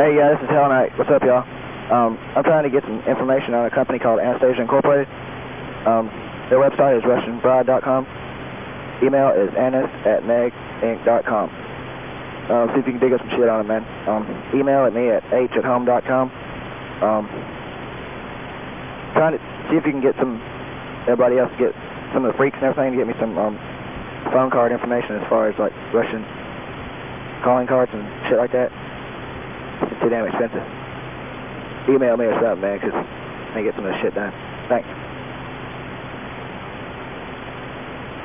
Hey, yeah, this is Hell Knight. What's up, y'all? Um, I'm trying to get some information on a company called Anastasia Incorporated. Um, their website is RussianBride.com. Email is anis at meginc.com. Um, see if you can dig up some shit on it, man. Um, email at me at h at home.com. Um, trying to see if you can get some, everybody else get some of the freaks and everything to get me some um, phone card information as far as like Russian calling cards and shit like that. Too damn expensive. Email me or something, man, because I get some of this shit done. Thanks.